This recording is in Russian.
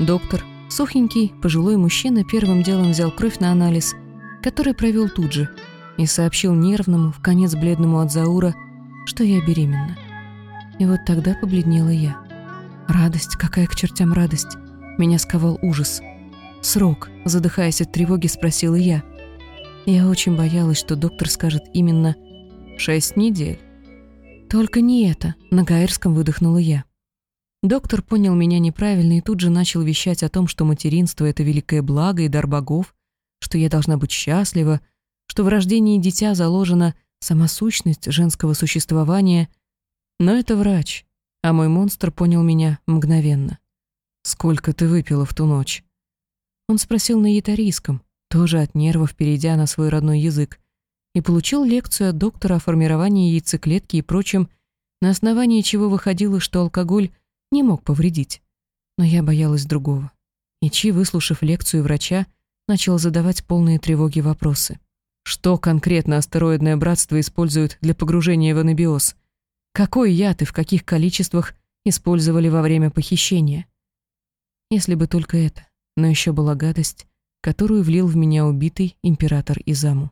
Доктор, сухенький, пожилой мужчина, первым делом взял кровь на анализ, который провел тут же, и сообщил нервному, в конец бледному от Заура, что я беременна. И вот тогда побледнела я. Радость, какая к чертям радость. Меня сковал ужас. «Срок», — задыхаясь от тревоги, спросила я. Я очень боялась, что доктор скажет именно «шесть недель». «Только не это», — на гаэрском выдохнула я. Доктор понял меня неправильно и тут же начал вещать о том, что материнство — это великое благо и дар богов, что я должна быть счастлива, что в рождении дитя заложена сама сущность женского существования. Но это врач, а мой монстр понял меня мгновенно. «Сколько ты выпила в ту ночь?» Он спросил на ятарийском, тоже от нервов перейдя на свой родной язык, и получил лекцию от доктора о формировании яйцеклетки и прочем, на основании чего выходило, что алкоголь не мог повредить. Но я боялась другого. И Чи, выслушав лекцию врача, начал задавать полные тревоги вопросы. Что конкретно астероидное братство использует для погружения в анабиоз? Какой яд и в каких количествах использовали во время похищения? Если бы только это. Но еще была гадость, которую влил в меня убитый император Изаму.